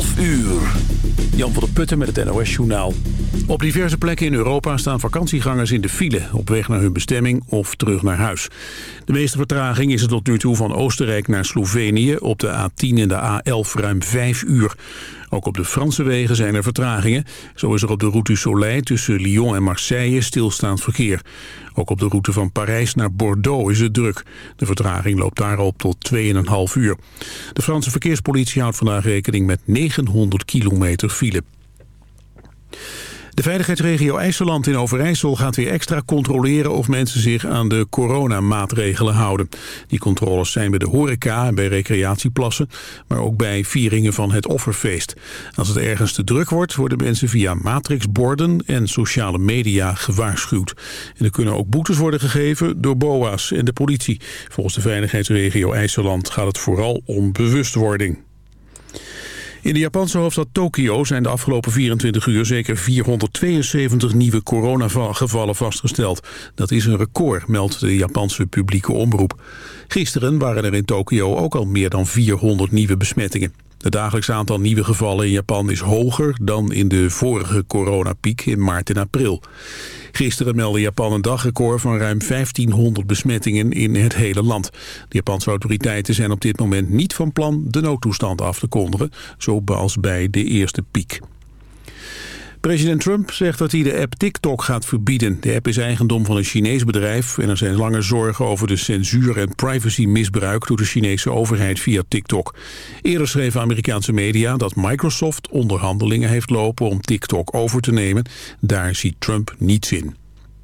11 uur. Jan van der Putten met het NOS-journaal. Op diverse plekken in Europa staan vakantiegangers in de file... op weg naar hun bestemming of terug naar huis. De meeste vertraging is er tot nu toe van Oostenrijk naar Slovenië... op de A10 en de A11 ruim 5 uur. Ook op de Franse wegen zijn er vertragingen. Zo is er op de route Soleil tussen Lyon en Marseille stilstaand verkeer. Ook op de route van Parijs naar Bordeaux is het druk. De vertraging loopt daarop tot 2,5 uur. De Franse verkeerspolitie houdt vandaag rekening met 900 kilometer file. De veiligheidsregio IJsseland in Overijssel gaat weer extra controleren of mensen zich aan de coronamaatregelen houden. Die controles zijn bij de horeca en bij recreatieplassen, maar ook bij vieringen van het offerfeest. Als het ergens te druk wordt, worden mensen via matrixborden en sociale media gewaarschuwd. En er kunnen ook boetes worden gegeven door BOA's en de politie. Volgens de veiligheidsregio IJsseland gaat het vooral om bewustwording. In de Japanse hoofdstad Tokio zijn de afgelopen 24 uur zeker 472 nieuwe coronagevallen vastgesteld. Dat is een record, meldt de Japanse publieke omroep. Gisteren waren er in Tokio ook al meer dan 400 nieuwe besmettingen. Het dagelijks aantal nieuwe gevallen in Japan is hoger dan in de vorige coronapiek in maart en april. Gisteren meldde Japan een dagrecord van ruim 1500 besmettingen in het hele land. De Japanse autoriteiten zijn op dit moment niet van plan de noodtoestand af te kondigen, zoals bij de eerste piek. President Trump zegt dat hij de app TikTok gaat verbieden. De app is eigendom van een Chinees bedrijf... en er zijn lange zorgen over de censuur en privacymisbruik... door de Chinese overheid via TikTok. Eerder schreven Amerikaanse media dat Microsoft onderhandelingen heeft lopen... om TikTok over te nemen. Daar ziet Trump niets in.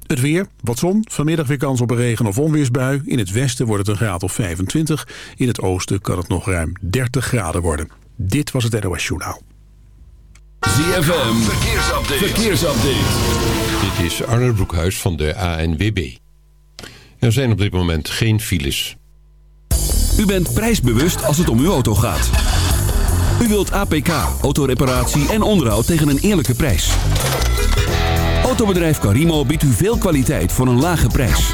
Het weer, wat zon, vanmiddag weer kans op een regen- of onweersbui. In het westen wordt het een graad of 25. In het oosten kan het nog ruim 30 graden worden. Dit was het NOS Journaal. ZFM, verkeersupdate. verkeersupdate. Dit is Arnold Broekhuis van de ANWB. Er zijn op dit moment geen files. U bent prijsbewust als het om uw auto gaat. U wilt APK, autoreparatie en onderhoud tegen een eerlijke prijs. Autobedrijf Carimo biedt u veel kwaliteit voor een lage prijs.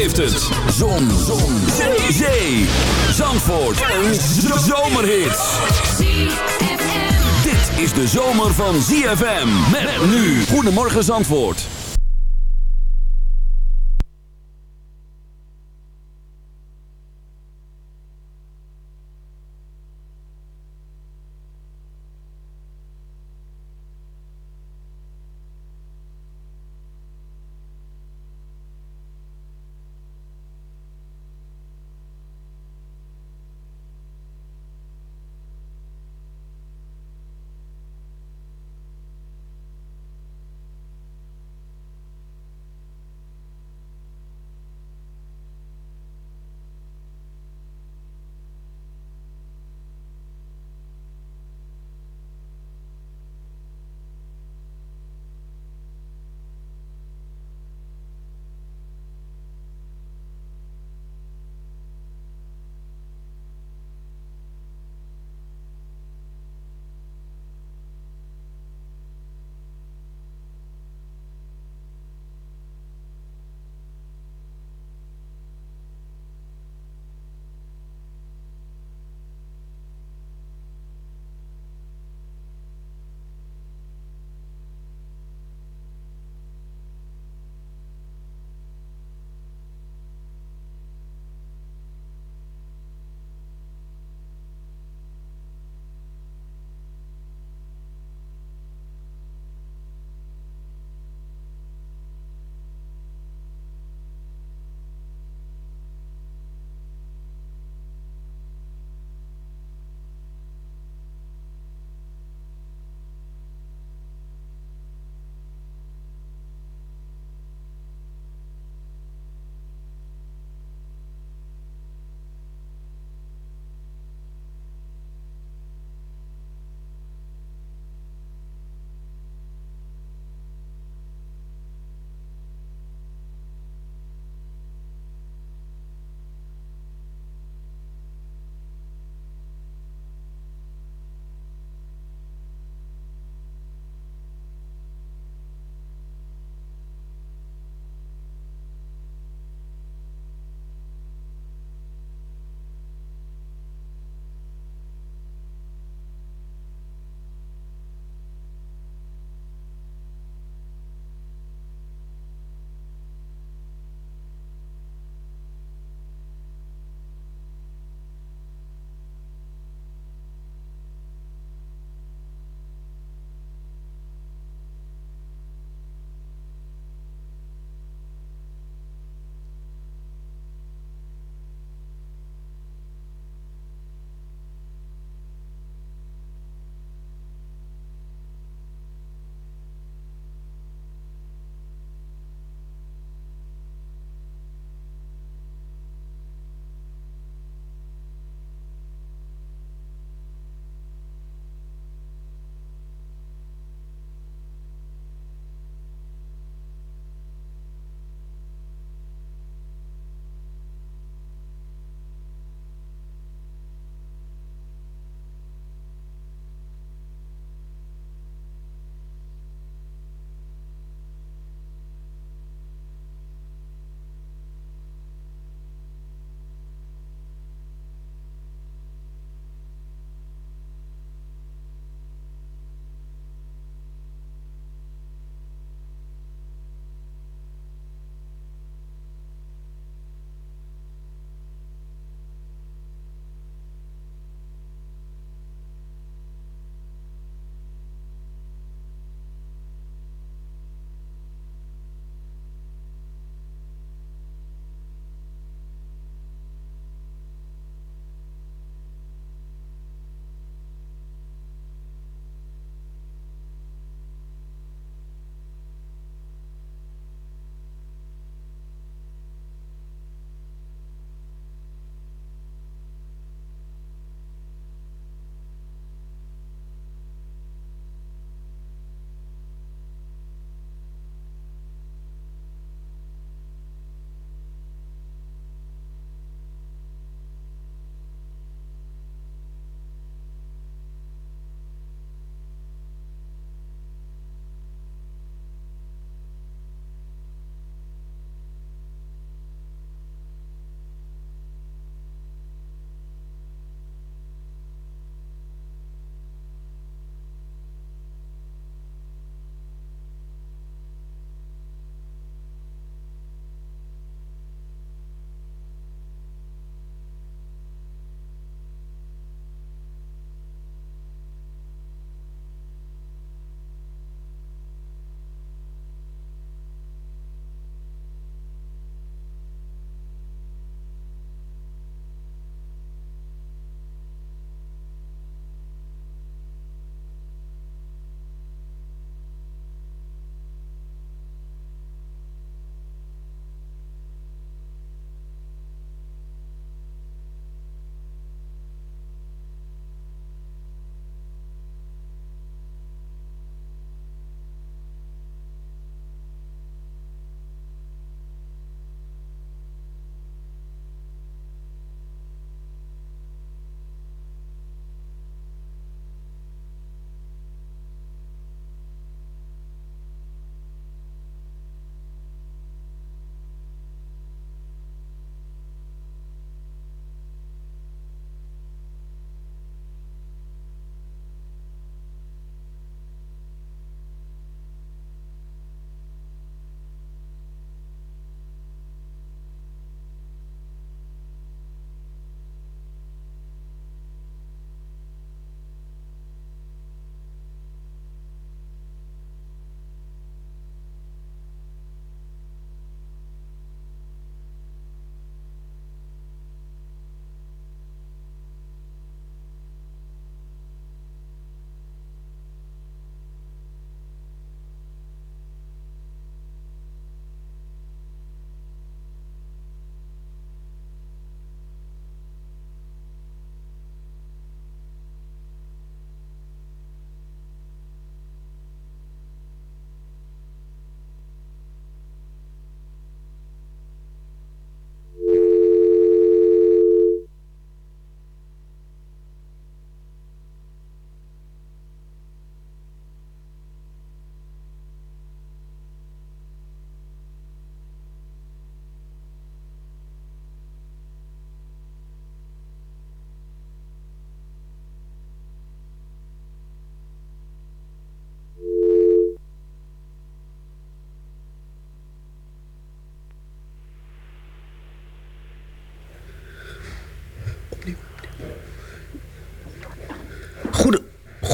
beleeft het. Zon. Zon. Zee. Zandvoort. Een zomerhit. Dit is de zomer van ZFM. Met nu. Goedemorgen Zandvoort.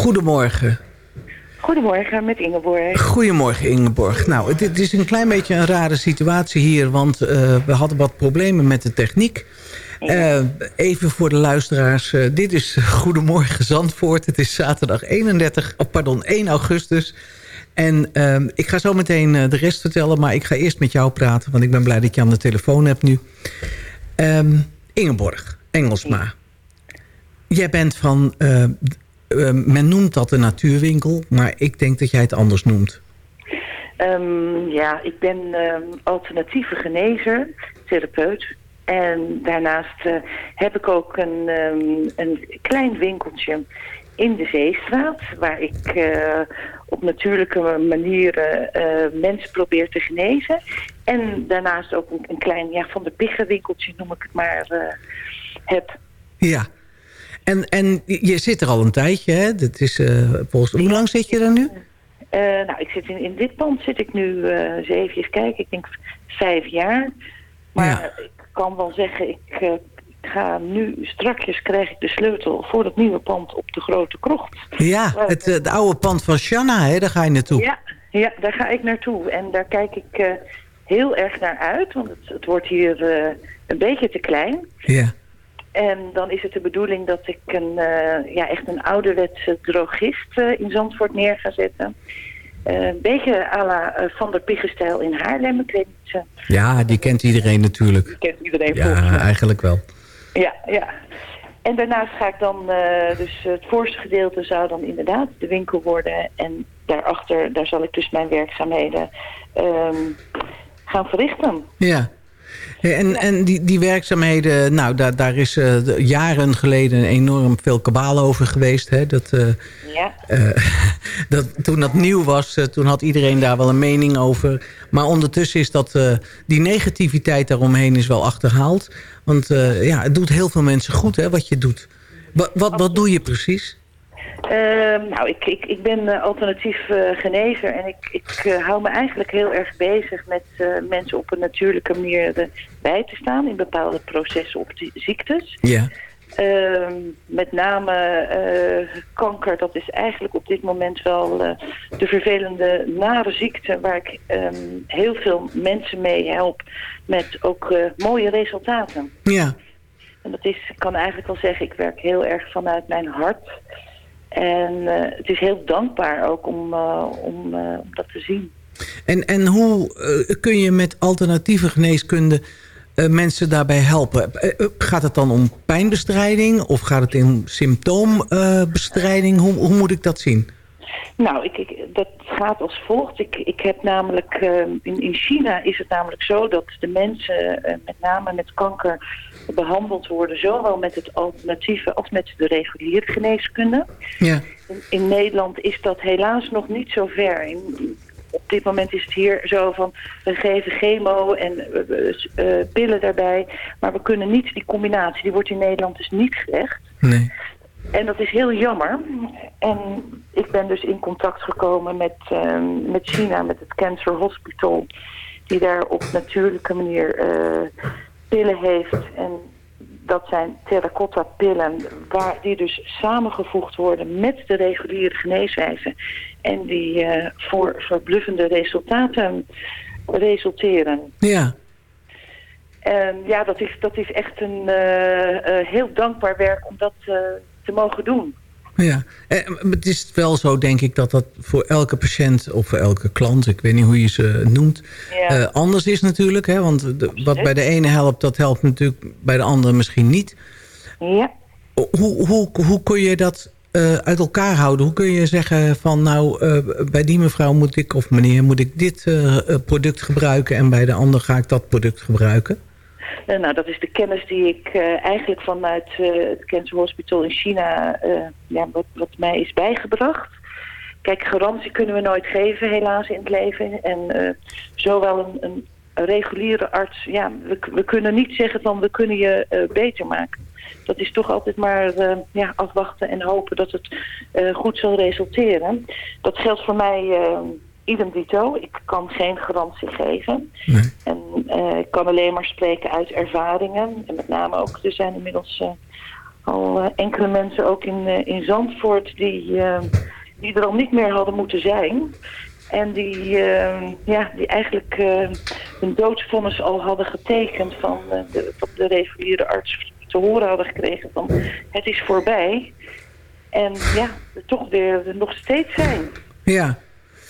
Goedemorgen. Goedemorgen, met Ingeborg. Goedemorgen Ingeborg. Nou, het, het is een klein beetje een rare situatie hier, want eh, we hadden wat problemen met de techniek. Eh, even voor de luisteraars, eh, dit is Goedemorgen Zandvoort. Het is zaterdag 31, oh, pardon, 1 augustus. En ehm, ik ga zo meteen de rest vertellen, maar ik ga eerst met jou praten, want ik ben blij dat je aan de telefoon hebt nu. Ehm, Ingeborg, Engelsma. Jij bent van, eh, men noemt dat een natuurwinkel, maar ik denk dat jij het anders noemt. Ehm, ja, ik ben ehm, alternatieve genezer, therapeut. En daarnaast eh, heb ik ook een, ehm, een klein winkeltje in de Zeestraat... waar ik eh, op natuurlijke manieren eh, mensen probeer te genezen. En daarnaast ook een, een klein ja, van de piggenwinkeltje, noem ik het maar, heb. Ja. En, en je zit er al een tijdje, hè? Dat is, eh, volgens, hoe lang zit je er nu? Eh, nou, ik zit in, in dit pand zit ik nu, eh eens even kijken, ik denk vijf jaar. Maar Ja. ik kan wel zeggen, ik ga nu, strakjes krijg ik de sleutel voor dat nieuwe pand op de Grote Krocht. Ja, het, het oude pand van Shanna, hè? daar ga je naartoe. Ja, ja, daar ga ik naartoe. En daar kijk ik heel erg naar uit, want het, het wordt hier een beetje te klein. Ja. En dan is het de bedoeling dat ik een, eh, ja, echt een ouderwetse drogist eh, in Zandvoort neer ga zetten. Eh, een beetje à la Van der Piggenstijl in Haarlem. Ik weet niet, ja, die kent iedereen natuurlijk. kent iedereen volgens Ja, eigenlijk wel. Ja, ja. En daarnaast ga ik dan, dus het voorste gedeelte zou dan inderdaad de winkel worden. En daarachter, daar zal ik dus mijn werkzaamheden ehm, gaan verrichten. Ja. En, en die, die werkzaamheden, nou, daar, daar is eh, jaren geleden enorm veel kabaal over geweest. Hè? Dat, eh, Ja. eh, dat, toen dat nieuw was, toen had iedereen daar wel een mening over. Maar ondertussen is dat, die negativiteit daaromheen is wel achterhaald. Want ja, het doet heel veel mensen goed, hè, wat je doet. Wat, wat, wat doe je precies? Ehm, nou, ik, ik, ik ben eh, alternatief eh, genezer en ik, ik eh, hou me eigenlijk heel erg bezig met mensen op een natuurlijke manier bij te staan in bepaalde processen op die ziektes. Ja. Ehm, met name kanker, dat is eigenlijk op dit moment wel de vervelende nare ziekte waar ik ehm, heel veel mensen mee help met ook mooie resultaten. Ja. En dat is, ik kan eigenlijk wel zeggen, ik werk heel erg vanuit mijn hart. En eh, het is heel dankbaar ook om, eh, om, eh, om dat te zien. En, en hoe kun je met alternatieve geneeskunde mensen daarbij helpen? Gaat het dan om pijnbestrijding of gaat het om symptoombestrijding? hoe, hoe moet ik dat zien? Nou, ik, ik, dat gaat als volgt. Ik, ik heb namelijk, in, in China is het namelijk zo dat de mensen met name met kanker behandeld worden, zowel met het alternatieve als met de reguliere geneeskunde. Ja. In, in Nederland is dat helaas nog niet zo ver. In, op dit moment is het hier zo van, we geven chemo en eh, eh, pillen daarbij, maar we kunnen niet die combinatie, die wordt in Nederland dus niet gelegd. Nee. En dat is heel jammer. En ik ben dus in contact gekomen met, ehm, met China, met het Cancer Hospital. Die daar op natuurlijke manier eh, pillen heeft. En dat zijn terracotta pillen waar, die dus samengevoegd worden met de reguliere geneeswijze. En die eh, voor verbluffende resultaten resulteren. Ja. En ja, dat is, dat is echt een eh, eh, heel dankbaar werk om dat te mogen doen. Ja, Eh, maar het is wel zo denk ik dat dat voor elke patiënt of voor elke klant, ik weet niet hoe je ze noemt, Ja. eh, anders is natuurlijk. Hè? Want de- wat bij de ene helpt, dat helpt natuurlijk bij de andere misschien niet. Ja. Hoe, hoe, hoe kun je dat eh, uit elkaar houden? Hoe kun je zeggen van nou, eh, bij die mevrouw moet ik of meneer moet ik dit eh, eh, product gebruiken en bij de ander ga ik dat product gebruiken? Eh, nou, dat is de kennis die ik eh, eigenlijk vanuit eh, het Cancer Hospital in China, ja, wat, wat mij is bijgebracht. Kijk, garantie kunnen we nooit geven, helaas, in het leven. En zowel een, een reguliere arts, ja, we, we kunnen niet zeggen van we kunnen je eh, beter maken. Dat is toch altijd maar ja, afwachten en hopen dat het goed zal resulteren. Dat geldt voor mij idem dito. Ik kan geen garantie geven. En eh, ik kan alleen maar spreken uit ervaringen. En met name ook, er zijn inmiddels eh, al eh, enkele mensen ook in, in Zandvoort die, die er al niet meer hadden moeten zijn. En die, ja, die eigenlijk hun doodsvonnis al hadden getekend van de, van de reguliere arts te horen hadden gekregen van het is voorbij. En ja, toch weer nog steeds zijn. Ja,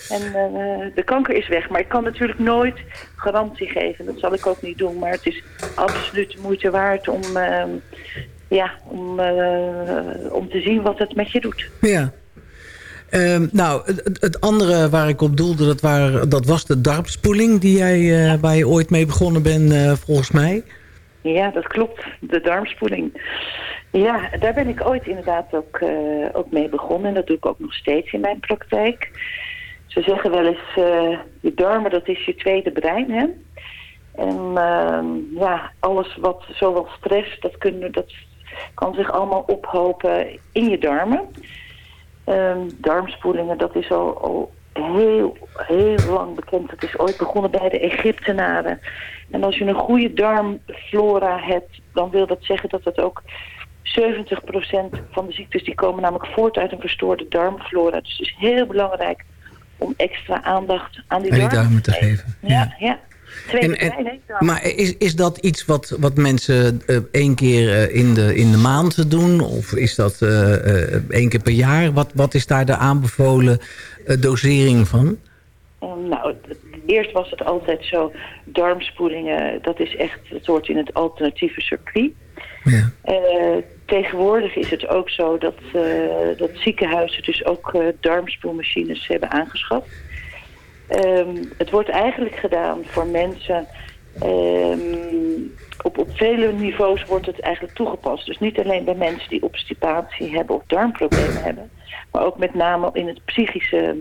En eh, de kanker is weg. Maar ik kan natuurlijk nooit garantie geven. Dat zal ik ook niet doen. Maar het is absoluut de moeite waard om, ehm, ja, om, eh, om te zien wat het met je doet. ja. Ehm, nou, het, het- andere waar ik op doelde, dat, waren, dat was de darmspoeling... Die jij, eh, waar je ooit mee begonnen bent, volgens mij. Ja, dat klopt. De darmspoeling. Ja, daar ben ik ooit inderdaad ook, ook mee begonnen. En dat doe ik ook nog steeds in mijn praktijk. Ze zeggen wel eens, eh, je darmen dat is je tweede brein, hè? En ehm, ja, alles wat, zowel stress, dat, kunnen, dat kan zich allemaal ophopen in je darmen. Ehm, darmspoelingen, dat is al, heel, heel lang bekend. Dat is ooit begonnen bij de Egyptenaren. En als je een goede darmflora hebt, dan wil dat zeggen dat het ook 70% van de ziektes die komen namelijk voort uit een verstoorde darmflora. Dus het is heel belangrijk om extra aandacht aan die die darmen te geven. Ja, ja. Tweede En- en- hè. Maar is, is dat iets wat, wat mensen eh, één keer eh, in, de, in de maand doen? Of is dat eh, één keer per jaar? Wat, wat is daar de aanbevolen dosering van? Um, nou, eerst was het altijd zo, darmspoelingen, dat is echt, het hoort in het alternatieve circuit. Ja. Tegenwoordig is het ook zo dat, eh, dat ziekenhuizen dus ook eh, darmspoelmachines hebben aangeschaft. Ehm, het wordt eigenlijk gedaan voor mensen, ehm, op, op vele niveaus wordt het eigenlijk toegepast. Dus niet alleen bij mensen die obstipatie hebben of darmproblemen hebben, maar ook met name in het psychische,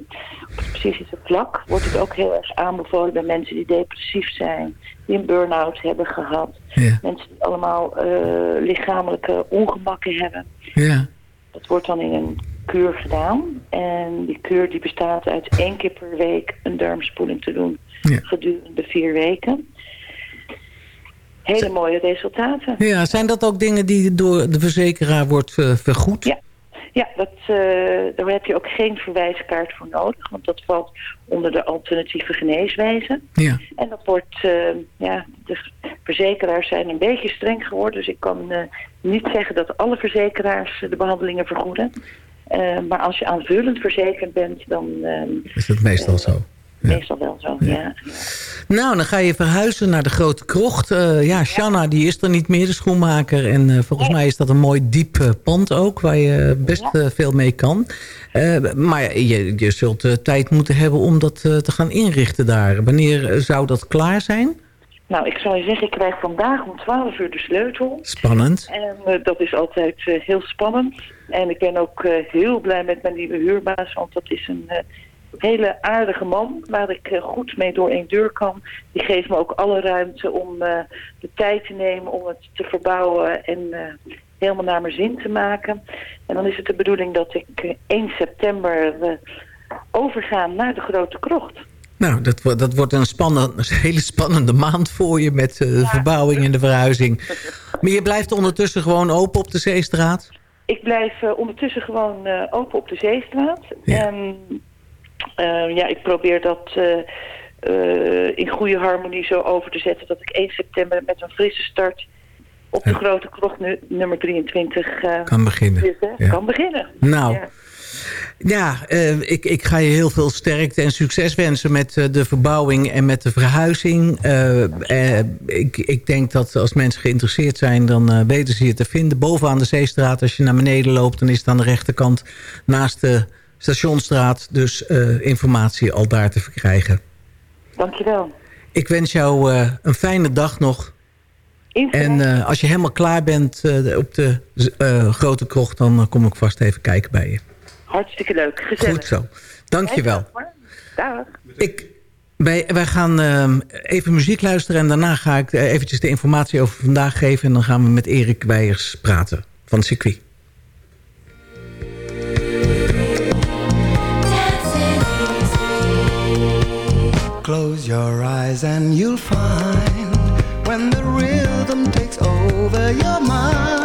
op het psychische vlak wordt het ook heel erg aanbevolen bij mensen die depressief zijn, die een burn-out hebben gehad. Ja. Mensen die allemaal eh, lichamelijke ongemakken hebben. Ja. Dat wordt dan in een kuur gedaan. En die kuur die bestaat uit één keer per week een darmspoeling te doen Ja. gedurende vier weken. Hele mooie resultaten. ja, zijn dat ook dingen die door de verzekeraar wordt eh, vergoed? Ja. Ja, dat, eh, daar heb je ook geen verwijskaart voor nodig, want dat valt onder de alternatieve geneeswijze. Ja. En dat wordt, eh, ja, de verzekeraars zijn een beetje streng geworden. Dus ik kan eh, niet zeggen dat alle verzekeraars de behandelingen vergoeden. Maar als je aanvullend verzekerd bent, dan eh, Is dat meestal zo? Meestal wel zo. Ja. Nou, dan ga je verhuizen naar de Grote Krocht. Eh, ja, Shanna die is er niet meer, de schoenmaker. En eh, volgens mij is dat een mooi diep eh, pand ook... waar je best veel mee kan. Eh, maar je, je zult tijd moeten hebben om dat te gaan inrichten daar. Wanneer zou dat klaar zijn? Nou, ik zou je zeggen, ik krijg vandaag om 12 uur de sleutel. Spannend. En dat is altijd heel spannend. En ik ben ook heel blij met mijn nieuwe huurbaas, want dat is een eh, hele aardige man waar ik eh, goed mee door één deur kan. Die geeft me ook alle ruimte om eh, de tijd te nemen om het te verbouwen en eh, helemaal naar mijn zin te maken. En dan is het de bedoeling dat ik eh, 1 september overga naar de Grote Krocht. Nou, dat, wordt- dat wordt een, spannend, een hele spannende maand voor je... met de verbouwing en de verhuizing. Maar je blijft ondertussen gewoon open op de Zeestraat? Ik blijf ondertussen gewoon open op de Zeestraat. Ja. En eh, ja, ik probeer dat eh, eh, in goede harmonie zo over te zetten... dat ik 1 september met een frisse start op de Ja. grote krocht nu, nummer 23 eh, Kan beginnen. Ja. kan beginnen. Nou, Ja. Ja, ik, ik ga je heel veel sterkte en succes wensen met de verbouwing en met de verhuizing. Ik, ik denk dat als mensen geïnteresseerd zijn, dan weten ze je te vinden. Bovenaan de Zeestraat, als je naar beneden loopt, dan is het aan de rechterkant naast de Stationstraat. Dus eh, informatie al daar te verkrijgen. Dankjewel. Ik wens jou eh, een fijne dag nog. En eh, als je helemaal klaar bent op de grote krocht, dan kom ik vast even kijken bij je. Hartstikke leuk. Gezellig. Goed zo. Dankjewel. Dag. Ik, wij, wij gaan ehm, even muziek luisteren en daarna ga ik eventjes de informatie over vandaag geven. En dan gaan we met Erik Weijers praten van het circuit. Close your eyes and you'll find when the rhythm takes over your mind,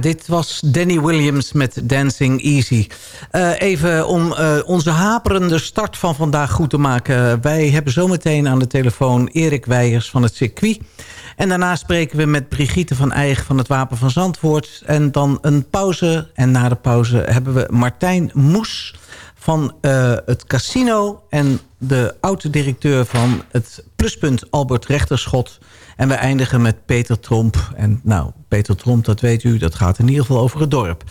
Dit was Danny Williams met Dancing Easy. Eh, even om eh, onze haperende start van vandaag goed te maken. Wij hebben zometeen aan de telefoon Erik Weijers van het circuit. En daarna spreken we met Brigitte van Eijg van het Wapen van Zandvoort. En dan een pauze. En na de pauze hebben we Martijn Moes van eh, het casino... en de oud-directeur van het pluspunt Albert Rechterschot. En we eindigen met Peter Tromp. En nou, Peter Tromp, dat weet u, dat gaat in ieder geval over het dorp.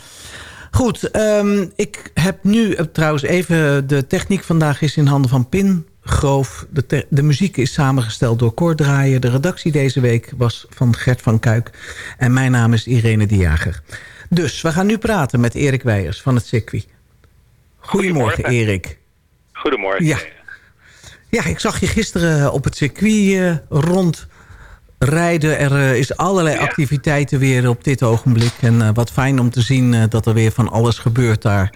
Goed, ehm, ik heb nu eh, trouwens even... de techniek vandaag is in handen van Pin Groof. De, de muziek is samengesteld door Draaien. De redactie deze week was van Gert van Kuik. En mijn naam is Irene de Jager. Dus we gaan nu praten met Erik Weijers van het circuit. Goedemorgen, Erik. Goedemorgen. Ja. Ja, ik zag je gisteren op het circuit eh, rondrijden. Er eh, is allerlei activiteiten weer op dit ogenblik. En eh, wat fijn om te zien eh, dat er weer van alles gebeurt daar.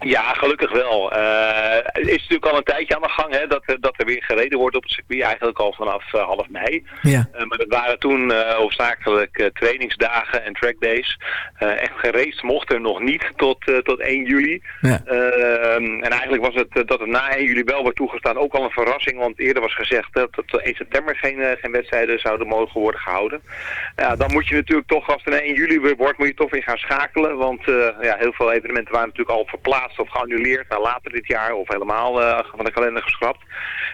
Ja, gelukkig wel. Eh, het is natuurlijk al een tijdje aan de gang hè, dat, er- dat er weer gereden wordt op het circuit. Eigenlijk al vanaf eh, half mei. Ja. Eh, maar dat waren toen eh hoofdzakelijk eh, trainingsdagen en trackdays. Eh echt geraced mocht er nog niet tot, eh, tot 1 juli. Ja. Ehm, en eigenlijk was het eh, dat het na 1 juli wel wordt toegestaan ook al een verrassing. Want eerder was gezegd dat tot 1 september geen, eh, geen wedstrijden zouden mogen worden gehouden. Ja, dan moet je natuurlijk toch, als het na 1 juli weer wordt, moet je toch weer gaan schakelen. Want eh, ja, heel veel evenementen waren natuurlijk al verplaatst of geannuleerd naar later dit jaar. Of helemaal eh, van de kalender geschrapt.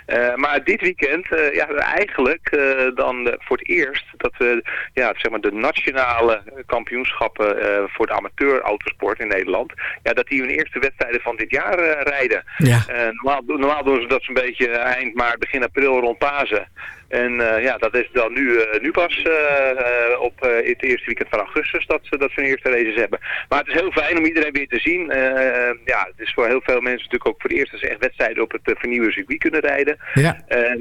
Eh, maar dit weekend, eh, ja, eigenlijk dan voor het eerst dat we ja, zeg maar de nationale kampioenschappen voor de amateur autosport in Nederland, ja, dat die hun eerste wedstrijden van dit jaar rijden. Ja. Normaal, normaal doen ze dat zo'n beetje eind maart, begin april rond Pasen. En eh, ja, dat is dan nu, eh, nu pas eh, op het eerste weekend van augustus dat ze, dat ze hun eerste races hebben. Maar het is heel fijn om iedereen weer te zien. Ja, het is voor heel veel mensen natuurlijk ook voor het eerst dat ze echt wedstrijden op het vernieuwde circuit kunnen rijden. Ja. En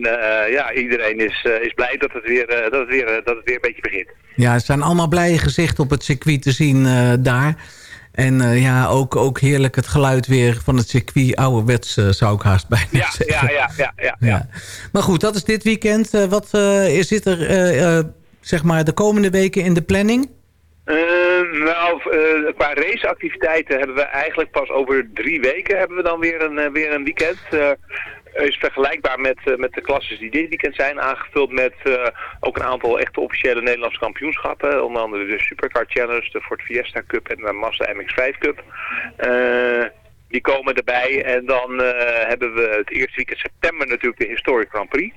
ja, iedereen is, is blij dat het, weer, dat, het weer, dat het weer een beetje begint. Ja, er zijn allemaal blije gezichten op het circuit te zien daar. En eh, ja, ook, ook heerlijk het geluid weer van het circuit. Ouderwets uh, zou ik haast bijna ja, zeggen. Ja, ja, ja, ja, ja. Maar goed, dat is dit weekend. Uh, wat uh, zit er zeg maar de komende weken in de planning? nou, qua raceactiviteiten hebben we eigenlijk pas over drie weken hebben we dan weer een, weer een weekend. Is vergelijkbaar met, eh, met de klasses die dit weekend zijn. Aangevuld met eh, ook een aantal echte officiële Nederlandse kampioenschappen. Onder andere de Supercar Challenge, de Ford Fiesta Cup en de Mazda MX-5 Cup. Eh, die komen erbij. En dan eh, hebben we het eerste weekend september natuurlijk de Historic Grand Prix.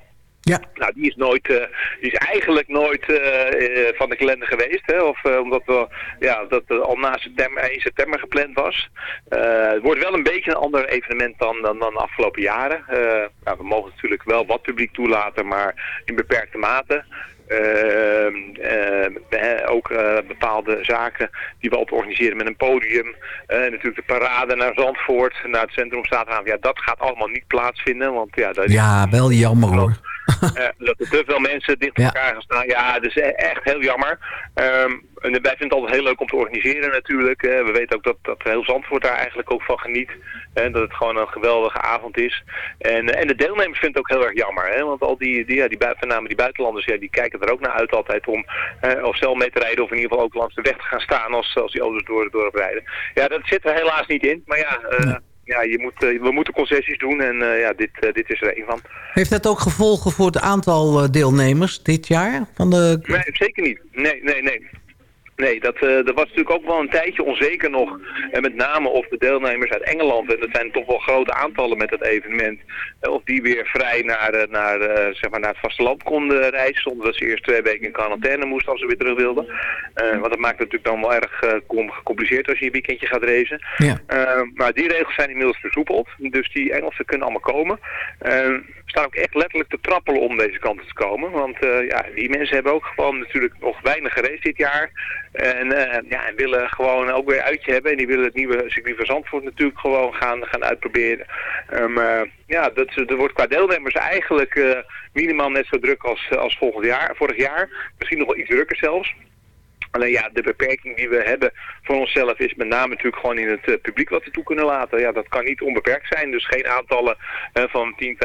Ja. Nou, die is, nooit, eh, die is eigenlijk nooit eh, eh, van de kalender geweest. Hè? Of omdat we, ja, dat al na september, 1 september gepland was. Het wordt wel een beetje een ander evenement dan, dan, dan de afgelopen jaren. Ja, we mogen natuurlijk wel wat publiek toelaten, maar in beperkte mate. Ehm, eh, we- ook bepaalde zaken die we op organiseren met een podium. Natuurlijk de parade naar Zandvoort, naar het centrum Statenhaven. Ja, dat gaat allemaal niet plaatsvinden. Want ja, is Ja, wel jammer hoor. eh, dat er te veel mensen dicht op Ja. elkaar gaan staan. Ja, dat is e- echt heel jammer. Ehm, en wij vinden het altijd heel leuk om te organiseren natuurlijk. Eh, we weten ook dat, dat heel Zandvoort daar eigenlijk ook van geniet. En dat het gewoon een geweldige avond is. En, eh, en de deelnemers vinden het ook heel erg jammer. Hè? Want al die, die, ja, die, met name die buitenlanders, ja, die kijken er ook naar uit altijd om eh, of zelf mee te rijden. Of in ieder geval ook langs de weg te gaan staan als, als die auto's door het dorp rijden. Ja, dat zit er helaas niet in. Maar ja, eh, ja je moet, eh, we moeten concessies doen. En eh, ja, dit, eh, dit is er een van. Heeft dat ook gevolgen voor het aantal deelnemers dit jaar? Van de... Nee, zeker niet. Nee, nee, nee. Nee, dat, dat was natuurlijk ook wel een tijdje onzeker nog. En met name of de deelnemers uit Engeland, en dat zijn toch wel grote aantallen met het evenement, eh, of die weer vrij naar, eh, naar, zeg maar naar het vasteland konden reizen, zonder dat ze eerst twee weken in quarantaine moesten als ze weer terug wilden. Want dat maakt het natuurlijk dan wel erg com- gecompliceerd als je een weekendje gaat racen. Ja. Maar die regels zijn inmiddels versoepeld. Dus die Engelsen kunnen allemaal komen. We staan ook echt letterlijk te trappelen om deze kant te komen. Want ja, die mensen hebben ook gewoon natuurlijk nog weinig geraced dit jaar. En, eh, ja, en willen gewoon ook weer uitje hebben. En die willen het nieuwe circuit van Zandvoort natuurlijk gewoon gaan, gaan uitproberen. Eh, ja, dat, er wordt qua deelnemers eigenlijk eh, minimaal net zo druk als, als volgend jaar, vorig jaar. Misschien nog wel iets drukker zelfs. Alleen ja, de beperking die we hebben voor onszelf is met name natuurlijk gewoon in het eh, publiek wat we toe kunnen laten. Ja, dat kan niet onbeperkt zijn. Dus geen aantallen eh, van 10,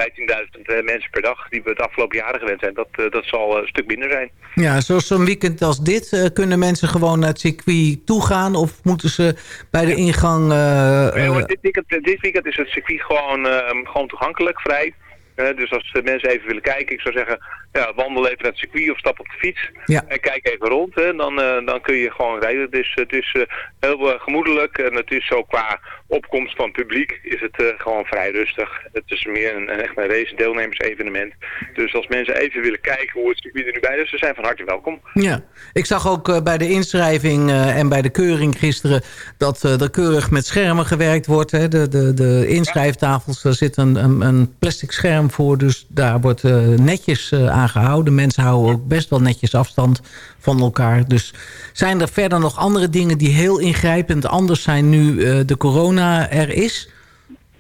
15.000 eh, mensen per dag die we het afgelopen jaren gewend zijn. Dat, eh, dat zal een stuk minder zijn. Ja, zoals zo'n weekend als dit, kunnen mensen gewoon naar het circuit toe gaan? Of moeten ze bij de ingang... Nee, dit, weekend, dit weekend is het circuit gewoon, eh, gewoon toegankelijk, vrij. Dus als mensen even willen kijken, ik zou zeggen, ja, wandel even naar het circuit of stap op de fiets. Ja. En kijk even rond, hè, dan, eh, dan kun je gewoon rijden. Het is, het is eh, heel eh, gemoedelijk en het is zo qua opkomst van publiek is het gewoon vrij rustig. Het is meer een, echt een race deelnemersevenement. Dus als mensen even willen kijken hoe het circuit er nu bij is, ze zijn van harte welkom. Ja, ik zag ook bij de inschrijving en bij de keuring gisteren... dat er keurig met schermen gewerkt wordt. Hè. De, de, de inschrijftafels, daar zit een, een, een plastic scherm voor. Dus daar wordt netjes aan gehouden. Mensen houden ook best wel netjes afstand van elkaar. Dus zijn er verder nog andere dingen die heel ingrijpend anders zijn... nu eh, de corona er is?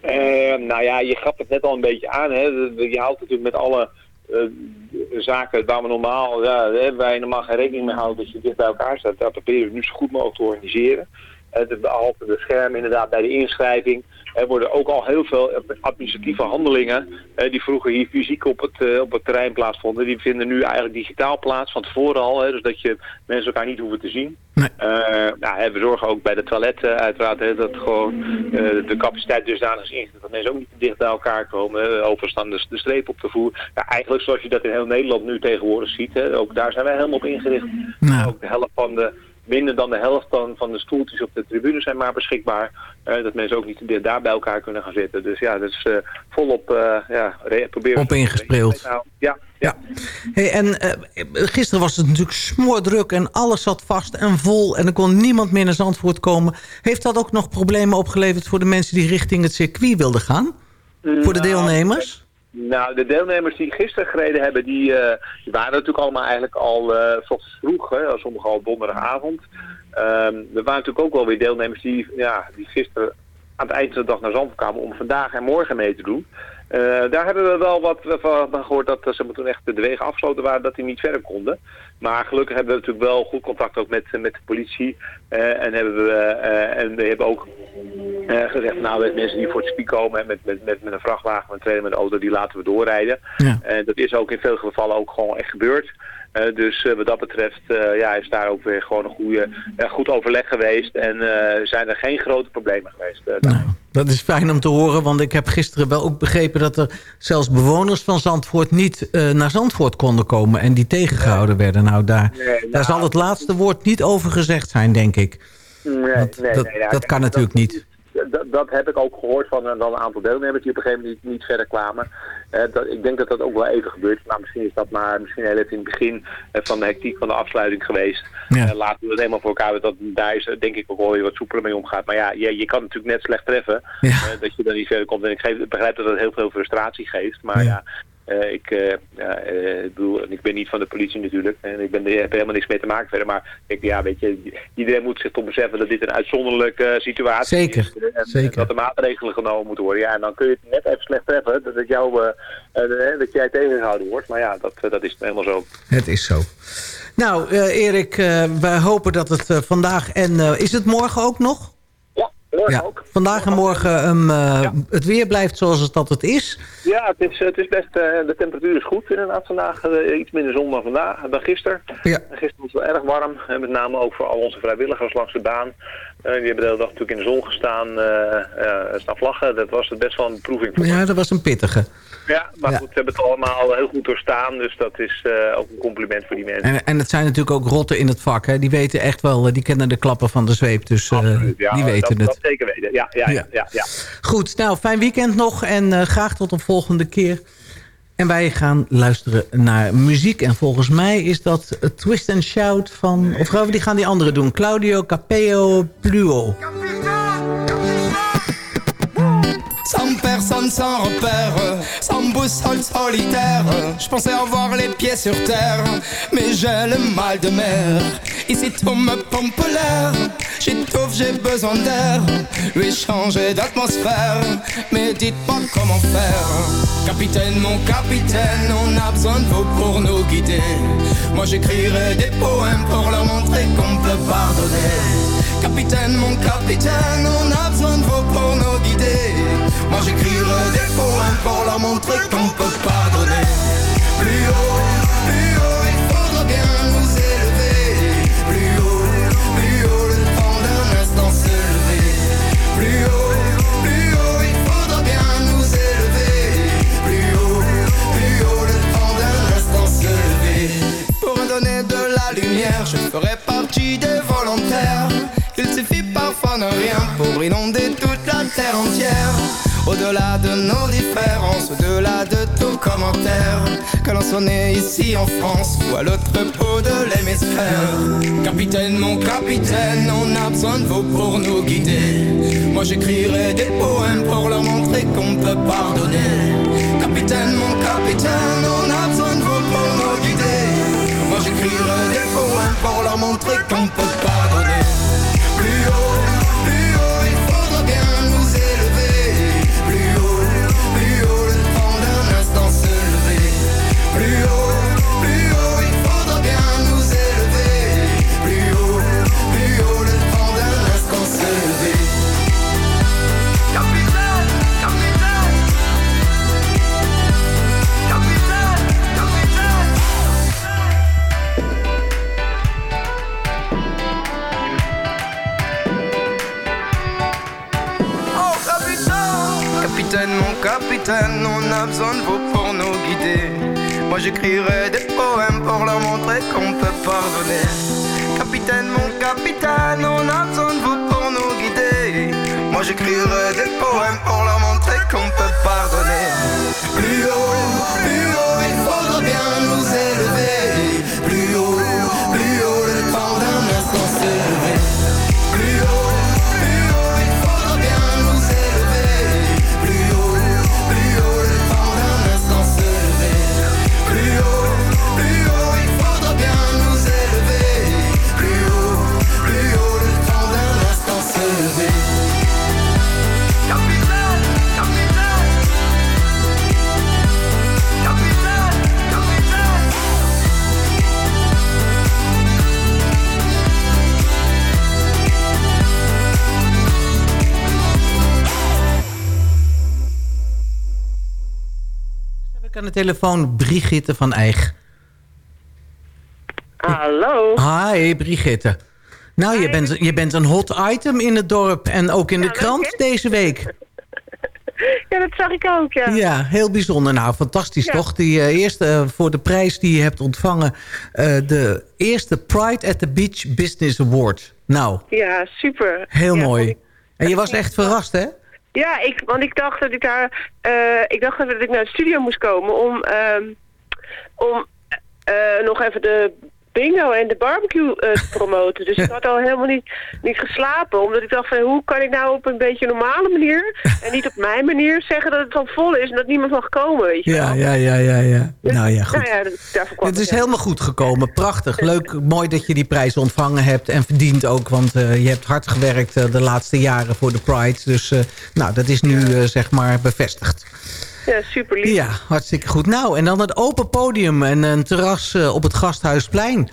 Eh, nou ja, je gaf het net al een beetje aan. Hè. Je houdt natuurlijk met alle eh, zaken waar we normaal, ja, je normaal geen rekening mee houdt dat je dicht bij elkaar staat. Dat proberen we nu zo goed mogelijk te organiseren. Eh, de, behalve de schermen inderdaad bij de inschrijving. Er worden ook al heel veel administratieve handelingen eh, die vroeger hier fysiek op het, eh, op het terrein plaatsvonden. Die vinden nu eigenlijk digitaal plaats van tevoren al. Hè, dus dat je mensen elkaar niet hoeven te zien. Nee. Eh, nou, we zorgen ook bij de toiletten uiteraard hè, dat gewoon eh, de capaciteit dusdanig is ingezet dat mensen ook niet te dicht bij elkaar komen. Uh, overal staan de, de streep op de voer. Ja, eigenlijk zoals je dat in heel Nederland nu tegenwoordig ziet. Hè, ook daar zijn wij helemaal op ingericht. Nou. Ook de helft van de, minder dan de helft van, van de stoeltjes op de tribune zijn maar beschikbaar. Eh, dat mensen ook niet daar bij elkaar kunnen gaan zitten. Dus ja, dat is eh, volop uh, ja, re- proberen. Op ingespeeld. Ja, ja. Hey, en gisteren was het natuurlijk smoordruk en alles zat vast en vol... en er kon niemand meer naar Zandvoort komen. Heeft dat ook nog problemen opgeleverd voor de mensen die richting het circuit wilden gaan? voor de deelnemers? Nou, de deelnemers die gisteren gereden hebben, die, uh, die waren natuurlijk allemaal eigenlijk al uh, vroeg, hè, sommigen al donderdagavond. Um, er waren natuurlijk ook wel weer deelnemers die, ja, die gisteren aan het eind van de dag naar Zandvoort kwamen om vandaag en morgen mee te doen. Uh, daar hebben we wel wat van gehoord dat ze toen echt de wegen afgesloten waren, dat die niet verder konden. Maar gelukkig hebben we natuurlijk wel goed contact ook met, met de politie. Uh, en, hebben we, uh, en we hebben ook gezegd, nou, met mensen die voor het spiek komen met, met, met, met een vrachtwagen, met een tweede met een auto, die laten we doorrijden. Ja. En dat is ook in veel gevallen ook gewoon echt gebeurd. Uh, dus uh, wat dat betreft uh, ja, is daar ook weer gewoon een goede, goed overleg geweest. En zijn er geen grote problemen geweest. Nou, Dat is fijn om te horen, want ik heb gisteren wel ook begrepen... dat er zelfs bewoners van Zandvoort niet eh, naar Zandvoort konden komen... en die tegengehouden werden. Nou, daar, Nee, nou, daar zal het laatste woord niet over gezegd zijn, denk ik. Nee, dat kan natuurlijk niet. Dat, heb ik ook gehoord van een, dan een aantal deelnemers die op een gegeven moment niet, niet verder kwamen. Eh, dat, ik denk dat dat ook wel even gebeurt. Maar misschien is dat maar misschien heel even in het begin eh, van de hectiek van de afsluiting geweest. Ja. Eh, laten we het helemaal voor elkaar. Dat, daar is eh, denk ik ook wel weer wat soepeler mee omgaat. Maar ja, je, je kan natuurlijk net slecht treffen. Ja. eh, dat je dan niet verder komt. En ik, geef, begrijp dat dat heel veel frustratie geeft. Maar Ja. ja, eh, ik, eh, ja, eh, ik, bedoel, ik ben niet van de politie natuurlijk. En ik ben, heb er helemaal niks mee te maken verder. Maar ik, ja, weet je, iedereen moet zich toch beseffen dat dit een uitzonderlijke situatie Zeker, is. En, zeker. en dat er maatregelen genomen moeten worden. Ja, en dan kun je het net even slecht treffen. Dat, het jou, dat jij tegengehouden wordt. Maar ja, dat, dat is helemaal zo. Het is zo. Nou, Erik, wij hopen dat het vandaag en... is het morgen ook nog? Ja, morgen Ja, ook. vandaag en morgen um, eh, het weer blijft zoals het het is. Ja, het is, het is best, eh, de temperatuur is goed inderdaad vandaag. eh, iets minder zon dan vandaag, dan gisteren. Ja. En Gisteren was het wel erg warm. En met name ook voor al onze vrijwilligers langs de baan. Die hebben de hele dag natuurlijk in de zon gestaan, staan vlaggen. Dat was best wel een beproeving voor Ja, dat was een pittige. Ja, maar Ja. goed, ze hebben het allemaal heel goed doorstaan. Dus dat is ook een compliment voor die mensen. En, en het zijn natuurlijk ook rotten in het vak. Hè? Die weten echt wel, die kennen de klappen van de zweep. Dus Absoluut, die weten dat, het. Dat zeker weten, ja. ja, ja. Ja. Goed, nou, fijn weekend nog. En eh, graag tot een volgende keer. En wij gaan luisteren naar muziek. En volgens mij is dat Twist and Shout van... Of gaan we die gaan die andere doen? Claudio Capeo Pluo. Sans personne, sans repère, sans boussole solitaire. Je pensais avoir les pieds sur terre, mais j'ai le mal de mer. Ici tout me pompe l'air, j'étouffe, j'ai besoin d'air. Oui, changer d'atmosphère, mais dites-moi comment faire. Capitaine, mon capitaine, on a besoin de vous pour nous guider. Moi j'écrirai des poèmes Au-delà de nos différences, au-delà de tout commentaire, que l'on soit né ici en France ou à l'autre bout de l'hémisphère. Capitaine, mon capitaine, on a besoin de vous pour nous guider. Moi j'écrirai des poèmes pour leur montrer qu'on peut pardonner. Capitaine, mon capitaine, on a besoin de vous pour nous guider. Moi j'écrirai des poèmes pour leur montrer qu'on peut capitaine, on a besoin de vous pour nous guider. Moi j'écrirai des poèmes pour leur montrer qu'on peut pardonner. Capitaine, mon capitaine, on a besoin de vous pour nous guider. Moi j'écrirai des poèmes pour leur montrer telefoon Brigitte van Eig. Hallo. Hi, Brigitte. Nou, je bent, je bent een hot item in het dorp en ook in de krant deze week. Ja, dat zag ik ook, ja. Ja, heel bijzonder. Nou, fantastisch Ja. toch? Die eh, eerste, eh, voor de prijs die je hebt ontvangen... eh, de eerste Pride at the Beach Business Award. Nou, Ja, super. heel Ja, mooi. En je was echt verrast, hè? Ja, ik, want ik dacht dat ik daar, eh, ik dacht dat ik naar de studio moest komen om, ehm, om eh, nog even de bingo en de barbecue eh, te promoten. Dus ik had al helemaal niet, niet geslapen, omdat ik dacht van hoe kan ik nou op een beetje normale manier en niet op mijn manier zeggen dat het dan vol is en dat niemand mag komen, weet je Ja, wel. ja, ja, ja, ja. Nou ja, goed. Nou ja, dat- daarvoor kwam Het is helemaal goed gekomen. Prachtig. Leuk. Mooi dat je die prijs ontvangen hebt. En verdient ook. Want eh, je hebt hard gewerkt eh, de laatste jaren voor de Pride. Dus nou, dat is nu zeg maar bevestigd. Ja, super lief. Ja, hartstikke goed. Nou, en dan het open podium en een terras eh, op het Gasthuisplein.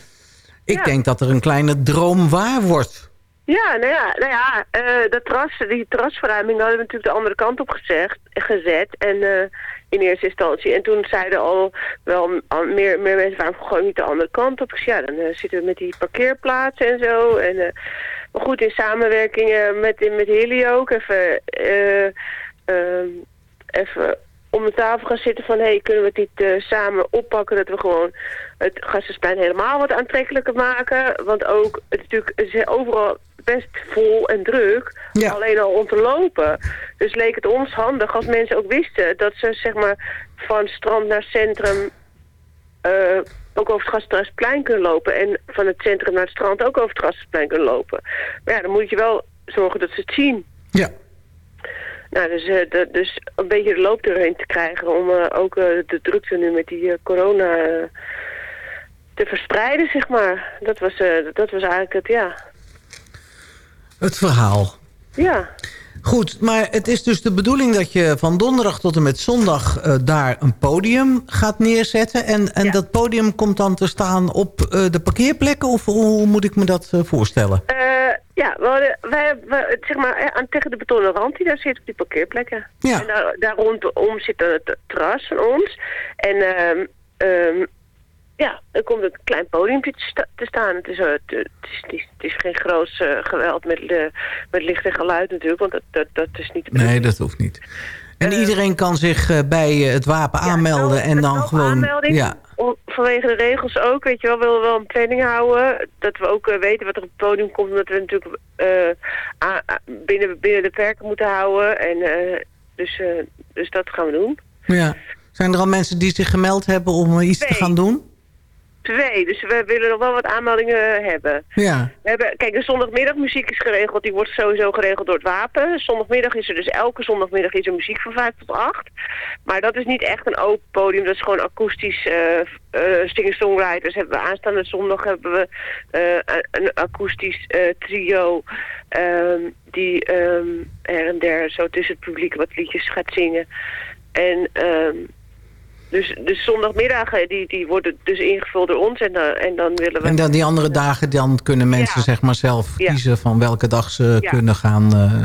Ik Ja. denk dat er een kleine droom waar wordt. Ja, nou ja, nou ja eh, dat terras, die terrasverruiming hadden we natuurlijk de andere kant op gezegd, gezet. En eh, in eerste instantie. En toen zeiden al wel al meer, meer mensen, waarom gewoon niet de andere kant op? Zei, ja, dan zitten we met die parkeerplaatsen en zo. En, maar goed, in samenwerking met, met Hilly ook even, even om de tafel gaan zitten van... hé, hey, kunnen we dit eh, samen oppakken... dat we gewoon het Gasthuisplein helemaal wat aantrekkelijker maken. Want ook, het is natuurlijk overal best vol en druk. Ja. Alleen al om te lopen. Dus leek het ons handig als mensen ook wisten... dat ze zeg maar van strand naar centrum... eh, ook over het Gasthuisplein kunnen lopen. En van het centrum naar het strand ook over het Gasthuisplein kunnen lopen. Maar ja, dan moet je wel zorgen dat ze het zien. Ja. Nou, dus, eh, de- dus een beetje de loop erin te krijgen om eh, ook eh, de drukte nu met die corona te verspreiden, zeg maar. Dat was, dat was eigenlijk het, ja. Het verhaal. Ja, Goed, maar het is dus de bedoeling dat je van donderdag tot en met zondag daar een podium gaat neerzetten. En, en Ja. dat podium komt dan te staan op de parkeerplekken? Of hoe moet ik me dat eh, voorstellen? Eh, ja we hadden, wij, zeg maar, eh, aan, tegen de betonnen rand die daar zit op die parkeerplekken. Ja. En daar, daar rondom zit dan het terras van ons. En ehm, ehm, ja, er komt een klein podiumpje te, sta- te staan. Het is, eh, het, is, het is, het is geen groot geweld met, eh, met licht en geluid natuurlijk, want dat, dat, dat is niet Nee, dat hoeft niet. En Eh, iedereen kan zich eh, bij eh, het wapen aanmelden en dan gewoon... Ja, vanwege de regels ook, weet je wel, willen we wel een planning houden. Dat we ook weten wat er op het podium komt. Omdat we natuurlijk binnen, binnen de perken moeten houden. En, eh, dus, eh, dus dat gaan we doen. ja. Zijn er al mensen die zich gemeld hebben om iets te gaan doen? Twee, dus we willen nog wel wat aanmeldingen hebben. Ja, We hebben, kijk, de zondagmiddagmuziek is geregeld. Die wordt sowieso geregeld door het wapen. Zondagmiddag is er dus elke zondagmiddag is er muziek van 5 tot 8. Maar dat is niet echt een open podium. Dat is gewoon akoestisch. eh eh singer-songwriters hebben we aanstaande zondag hebben we eh, een akoestisch trio. ehm, die ehm, her en der zo tussen het publiek wat liedjes gaat zingen. En ehm, dus de zondagmiddagen die, die worden dus ingevuld door ons. En dan, en dan willen we... en dan die andere dagen dan kunnen mensen Ja. zeg maar zelf Ja. kiezen van welke dag ze Ja. kunnen gaan eh,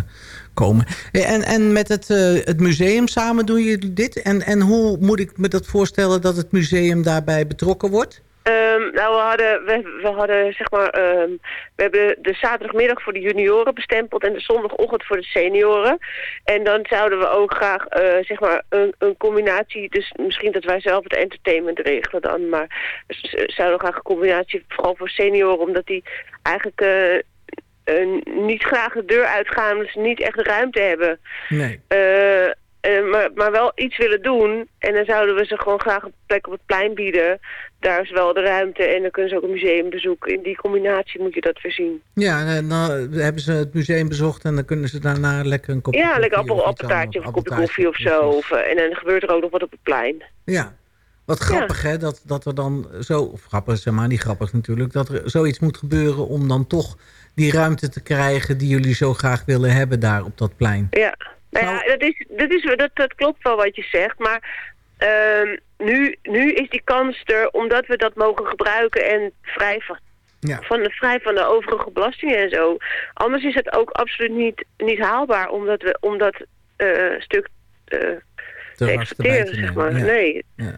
komen. Eh, En, en met het, eh, het museum samen doen jullie dit? En, en hoe moet ik me dat voorstellen dat het museum daarbij betrokken wordt? Ehm, nou, we hadden, we, we hadden zeg maar, ehm, we hebben de zaterdagmiddag voor de junioren bestempeld en de zondagochtend voor de senioren. En dan zouden we ook graag, eh, zeg maar, een, een combinatie, dus misschien dat wij zelf het entertainment regelen dan, maar we zouden graag een combinatie, vooral voor senioren, omdat die eigenlijk eh, eh, niet graag de deur uitgaan, ze niet echt de ruimte hebben. Nee. Maar, maar wel iets willen doen. En dan zouden we ze gewoon graag een plek op het plein bieden. Daar is wel de ruimte en dan kunnen ze ook een museum bezoeken. In die combinatie moet je dat weer zien. Ja, en dan hebben ze het museum bezocht en dan kunnen ze daarna lekker een kopje ja, lekker appel, appeltaartje of een kopje koffie of zo. Of, eh, en dan gebeurt er ook nog wat op het plein. Ja. Wat grappig, hè? Dat, dat er dan zo... Of grappig, zeg maar niet grappig natuurlijk. Dat er zoiets moet gebeuren om dan toch die ruimte te krijgen... die jullie zo graag willen hebben daar op dat plein. Ja, nou ja, dat, is, dat, is, dat, dat klopt wel wat je zegt, maar ehm, nu, nu is die kans er omdat we dat mogen gebruiken en vrij van, Ja. van, de, vrij van de overige belastingen en zo. Anders is het ook absoluut niet, niet haalbaar om dat, we, om dat eh, stuk eh, te exporteren, te zeg nemen, maar. ja. Nee. Ja.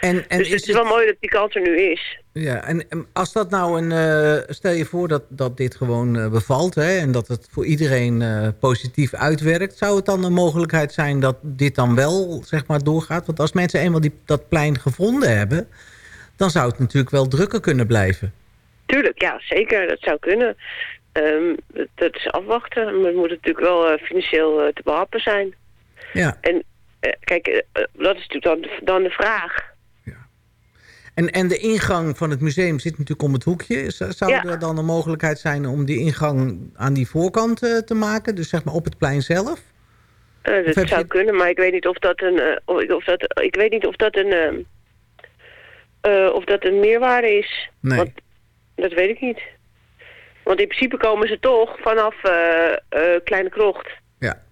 En, en dus het is wel mooi dat die kans er nu is. Ja, en als dat nou een... eh, stel je voor dat, dat dit gewoon eh, bevalt... Hè, en dat het voor iedereen eh, positief uitwerkt... zou het dan een mogelijkheid zijn dat dit dan wel zeg maar, doorgaat? Want als mensen eenmaal die, dat plein gevonden hebben... dan zou het natuurlijk wel drukker kunnen blijven. Tuurlijk, ja, zeker. Dat zou kunnen. Ehm, dat, dat is afwachten. Maar het moet natuurlijk wel financieel te behappen zijn. Ja. En kijk, dat is natuurlijk dan dan de vraag. En, en de ingang van het museum zit natuurlijk om het hoekje. Zou Ja. er dan een mogelijkheid zijn om die ingang aan die voorkant eh, te maken? Dus zeg maar op het plein zelf? Eh, dat zou je- kunnen, maar ik weet niet of dat een... eh, of, dat, ik weet niet of dat een... of dat een meerwaarde is. Nee. Want, dat weet ik niet. Want in principe komen ze toch vanaf Kleine Krocht. Ja.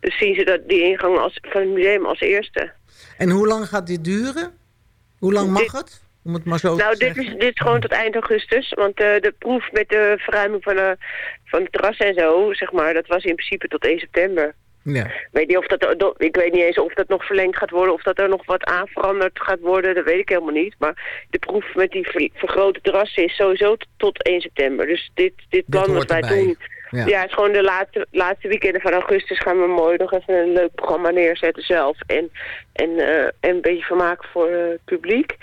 Dus zien ze dat die ingang als, van het museum als eerste. En hoe lang gaat dit duren? Hoe lang mag het? Om het maar zo Nou, dit is, dit is gewoon tot eind augustus. Want eh, de proef met de verruiming van, de van het terras en zo, zeg maar, dat was in principe tot 1 september. Ja. Ik weet, niet of dat, ik weet niet eens of dat nog verlengd gaat worden, of dat er nog wat aan veranderd gaat worden, dat weet ik helemaal niet. Maar de proef met die ver- vergrote terrassen is sowieso tot 1 september. Dus dit, dit plan wat wij erbij. doen, Ja. ja. het is gewoon de laatste, laatste weekenden van augustus gaan we mooi nog even een leuk programma neerzetten zelf. En, en, eh, en een beetje vermaak voor eh, het publiek.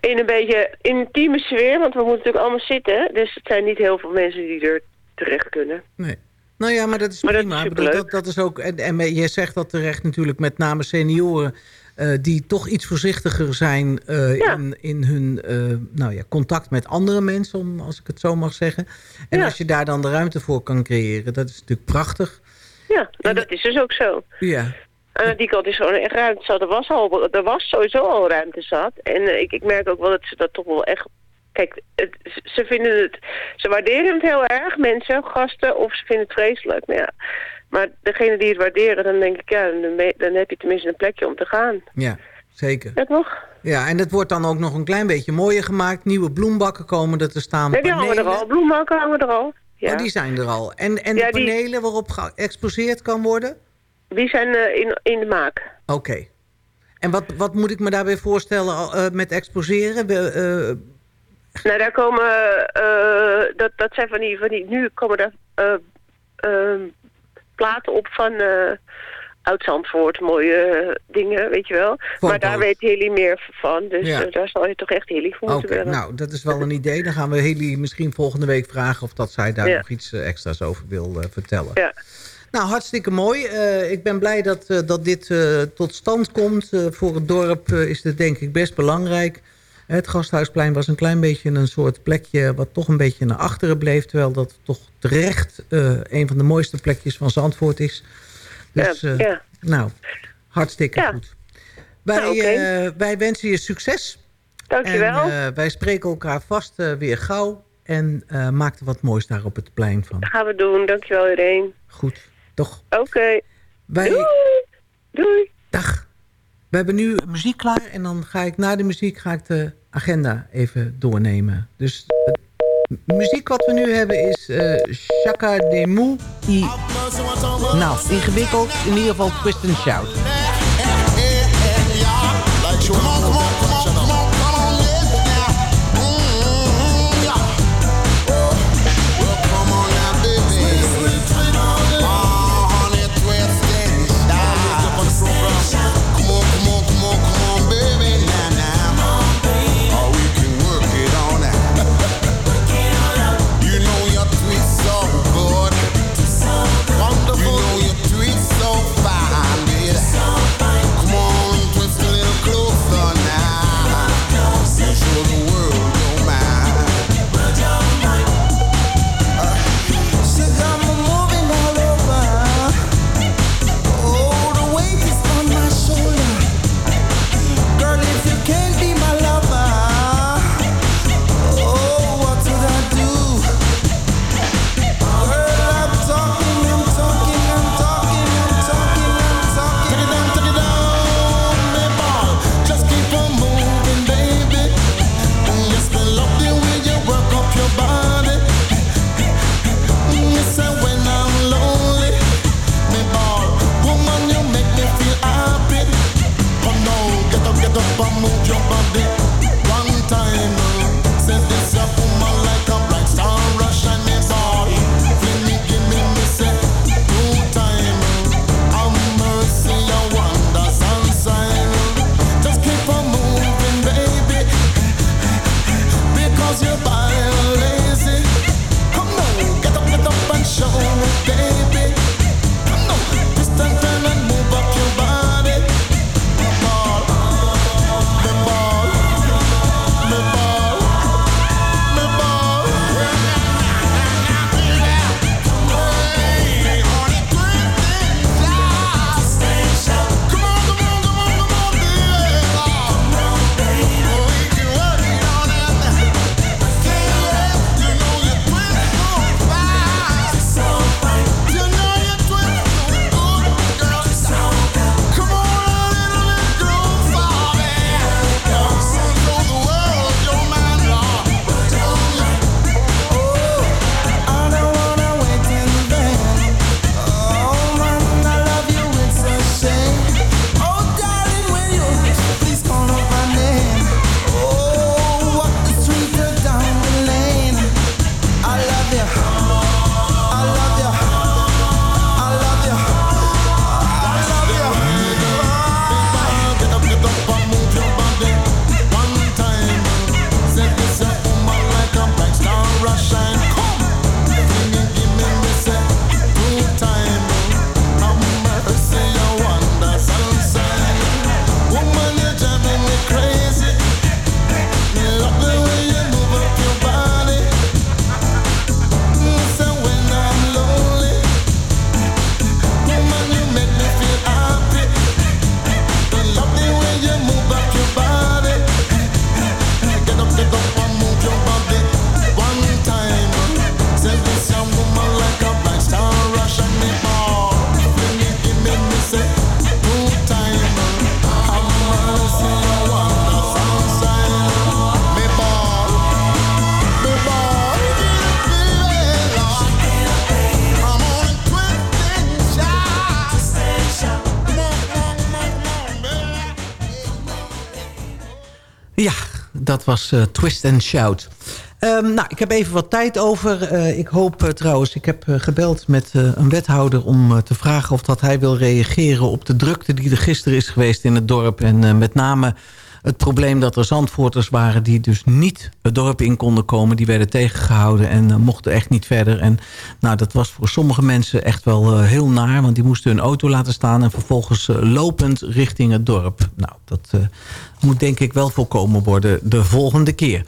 In een beetje intieme sfeer, want we moeten natuurlijk allemaal zitten. Dus het zijn niet heel veel mensen die er terecht kunnen. Nee. Nou ja, maar dat is Maar dat prima. is dat, dat is ook, en, en je zegt dat terecht natuurlijk met name senioren... eh, die toch iets voorzichtiger zijn eh, Ja. in, in hun eh, nou ja, contact met andere mensen, om, als ik het zo mag zeggen. En Ja. als je daar dan de ruimte voor kan creëren, dat is natuurlijk prachtig. Ja, nou dat is dus ook zo. Ja, Aan die kant is gewoon echt ruimte zat. Er was, al, er was sowieso al ruimte zat. En ik, ik merk ook wel dat ze dat toch wel echt... Kijk, het, ze vinden het... Ze waarderen het heel erg, mensen, gasten, of ze vinden het vreselijk. Nou ja. Maar degene die het waarderen, dan denk ik, ja, dan, heb je tenminste een plekje om te gaan. ja zeker. Ja, toch? Ja, en het wordt dan ook nog een klein beetje mooier gemaakt. Nieuwe bloembakken komen er te staan. Nee, die hangen er al. Bloembanken hangen er al. Ja. Oh, die zijn er al. En, en Ja, de die- panelen waarop geëxposeerd kan worden? Die zijn eh, in, in de maak. Oké. En wat, wat moet ik me daarbij voorstellen eh, met exposeren? Eh, Nou, daar komen, dat, dat zijn van die, van die, nu komen er platen op van eh Oud-Zandvoort, mooie eh, dingen, weet je wel. Maar daar weet Hilly meer van, dus Ja. eh, daar zal je toch echt Hilly voor moeten bellen. nou, dat is wel een idee. Dan gaan we Haley misschien volgende week vragen... of dat zij daar Ja. nog iets eh, extra's over wil vertellen. Ja. Nou, hartstikke mooi. Ik ben blij dat, dat dit tot stand komt. Voor het dorp is dit denk ik best belangrijk. Het Gasthuisplein was een klein beetje een soort plekje... wat toch een beetje naar achteren bleef... terwijl dat toch terecht eh, een van de mooiste plekjes van Zandvoort is. Dus, Ja, eh, ja. nou, hartstikke Ja. goed. Wij, Nou, eh, wij wensen je succes. Dankjewel. En eh, wij spreken elkaar vast weer gauw. En eh maak er wat moois daar op het plein van. Dat gaan we doen, dankjewel iedereen. Goed, toch? Oké. Wij... Doei. Doei. Dag. We hebben nu muziek klaar. En dan ga ik na de muziek ga ik de agenda even doornemen. Dus het muziek wat we nu hebben is eh Chaka Demu. I... Nou, ingewikkeld. In ieder geval twist shout. Dat was eh, Twist and Shout. Ehm, nou, ik heb even wat tijd over. Eh, ik hoop eh, trouwens, ik heb gebeld met een wethouder... om te vragen of dat hij wil reageren op de drukte die er gisteren is geweest in het dorp. En met name het probleem dat er zandvoorters waren... die dus niet het dorp in konden komen. Die werden tegengehouden en eh, mochten echt niet verder. En nou, dat was voor sommige mensen echt wel eh, heel naar... want die moesten hun auto laten staan... en vervolgens eh, lopend richting het dorp. Nou, dat moet denk ik wel voorkomen worden de volgende keer.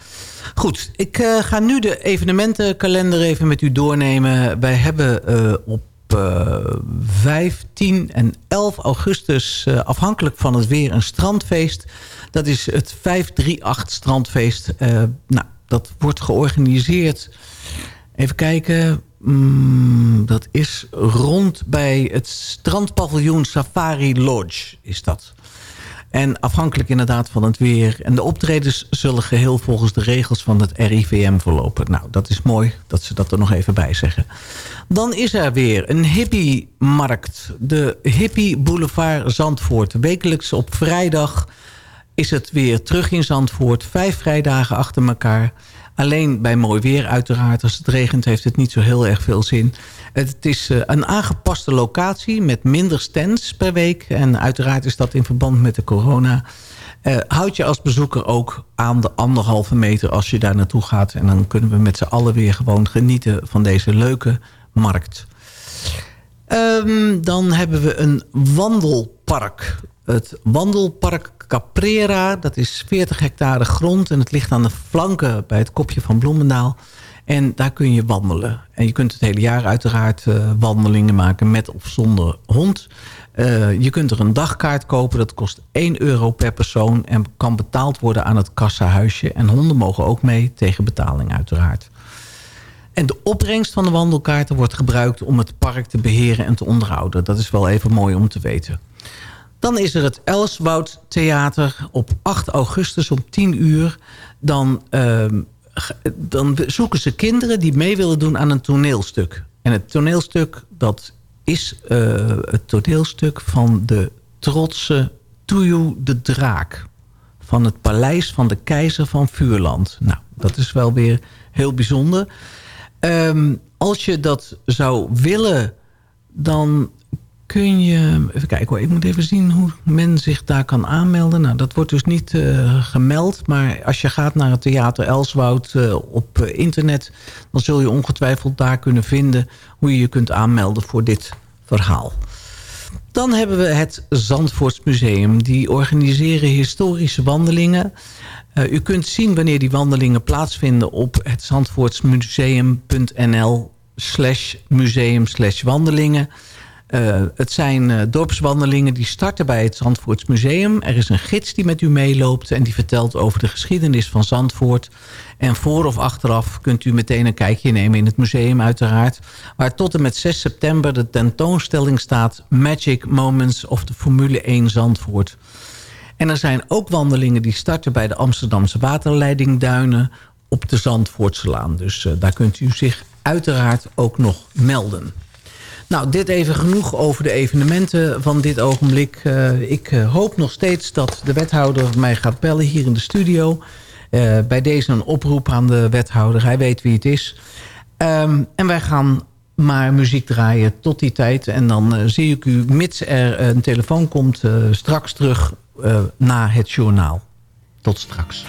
Goed, ik ga nu de evenementenkalender even met u doornemen. Wij hebben op eh 15 en 11 augustus, afhankelijk van het weer, een strandfeest. Dat is het 538 strandfeest. Eh, nou, dat wordt georganiseerd. Even kijken. Mm, dat is rond bij het strandpaviljoen Safari Lodge is dat. En afhankelijk inderdaad van het weer. En de optredens zullen geheel volgens de regels van het RIVM verlopen. Nou, dat is mooi dat ze dat er nog even bij zeggen. Dan is er weer een hippie-markt. De Hippie Boulevard Zandvoort. Wekelijks op vrijdag is het weer terug in Zandvoort. Vijf vrijdagen achter elkaar. Alleen bij mooi weer uiteraard. Als het regent heeft het niet zo heel erg veel zin. Het is eh, een aangepaste locatie met minder stands per week. En uiteraard is dat in verband met de corona. Eh, houd je als bezoeker ook aan de anderhalve meter als je daar naartoe gaat. En dan kunnen we met z'n allen weer gewoon genieten van deze leuke markt. Ehm, dan hebben we een wandelpark. Het wandelpark Caprera, dat is 40 hectare grond... en het ligt aan de flanken bij het kopje van Bloemendaal. En daar kun je wandelen. En je kunt het hele jaar uiteraard eh, wandelingen maken met of zonder hond. Eh, je kunt er een dagkaart kopen, dat kost 1 euro per persoon... en kan betaald worden aan het kassahuisje. En honden mogen ook mee, tegen betaling uiteraard. En de opbrengst van de wandelkaarten wordt gebruikt om het park te beheren en te onderhouden. Dat is wel even mooi om te weten. Dan is er het Elswoud Theater op 8 augustus om 10 uur. Dan, ehm, dan zoeken ze kinderen die mee willen doen aan een toneelstuk. En het toneelstuk, dat is eh, het toneelstuk van de trotse Tuyu de Draak. Van het paleis van de keizer van Vuurland. Nou, dat is wel weer heel bijzonder. Ehm, als je dat zou willen, dan kun je... Even kijken hoor, ik moet even zien hoe men zich daar kan aanmelden. Nou, dat wordt dus niet eh, gemeld. Maar als je gaat naar het Theater Elswoud eh, op eh, internet... dan zul je ongetwijfeld daar kunnen vinden... hoe je je kunt aanmelden voor dit verhaal. Dan hebben we het Zandvoortsmuseum. Die organiseren historische wandelingen. U kunt zien wanneer die wandelingen plaatsvinden op het zandvoortsmuseum.nl slash museum slash wandelingen. Uh, het zijn uh, dorpswandelingen die starten bij het Zandvoortsmuseum. Er is een gids die met u meeloopt en die vertelt over de geschiedenis van Zandvoort. En voor of achteraf kunt u meteen een kijkje nemen in het museum uiteraard. Waar tot en met 6 september de tentoonstelling staat... Magic Moments of de Formule 1 Zandvoort. En er zijn ook wandelingen die starten bij de Amsterdamse waterleidingduinen... op de Zandvoortselaan. Dus uh, daar kunt u zich uiteraard ook nog melden. Nou, dit even genoeg over de evenementen van dit ogenblik. Uh, ik uh, hoop nog steeds dat de wethouder mij gaat bellen hier in de studio. Uh, bij deze een oproep aan de wethouder. Hij weet wie het is. Um, en wij gaan maar muziek draaien tot die tijd. En dan zie ik u, mits er een telefoon komt, straks terug na het journaal. Tot straks.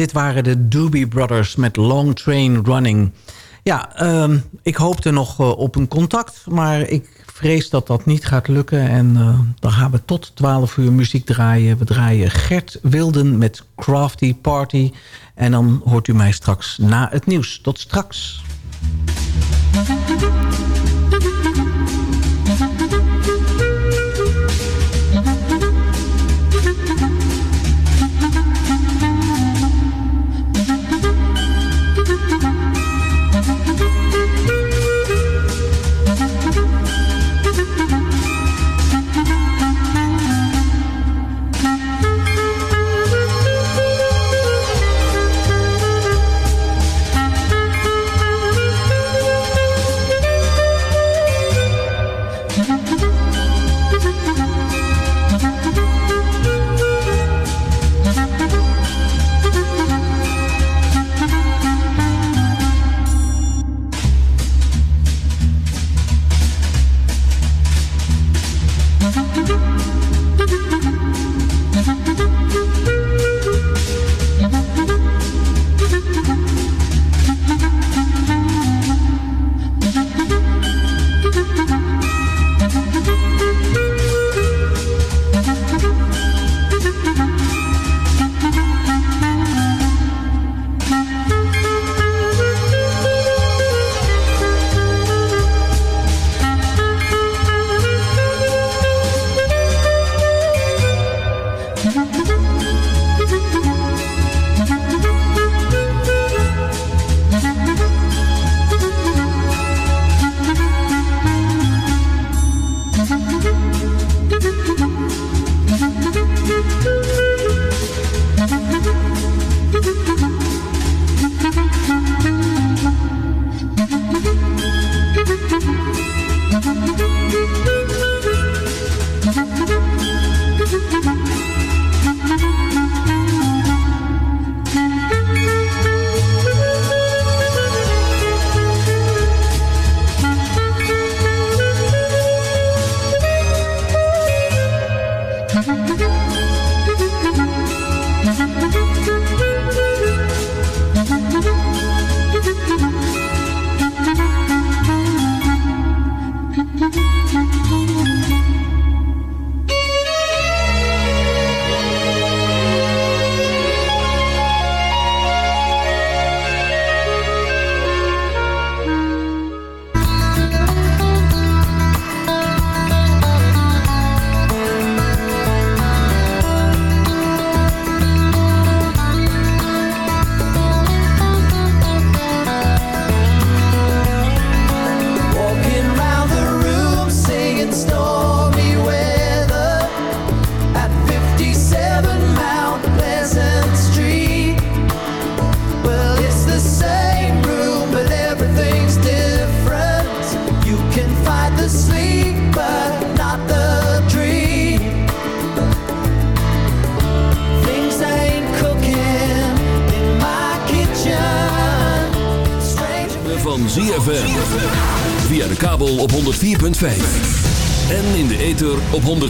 Dit waren de Doobie Brothers met Long Train Running. Ja, ehm, ik hoopte nog eh, op een contact, maar ik vrees dat dat niet gaat lukken. En eh, dan gaan we tot 12 uur muziek draaien. We draaien Gert Wilden met Crafty Party. En dan hoort u mij straks na het nieuws. Tot straks.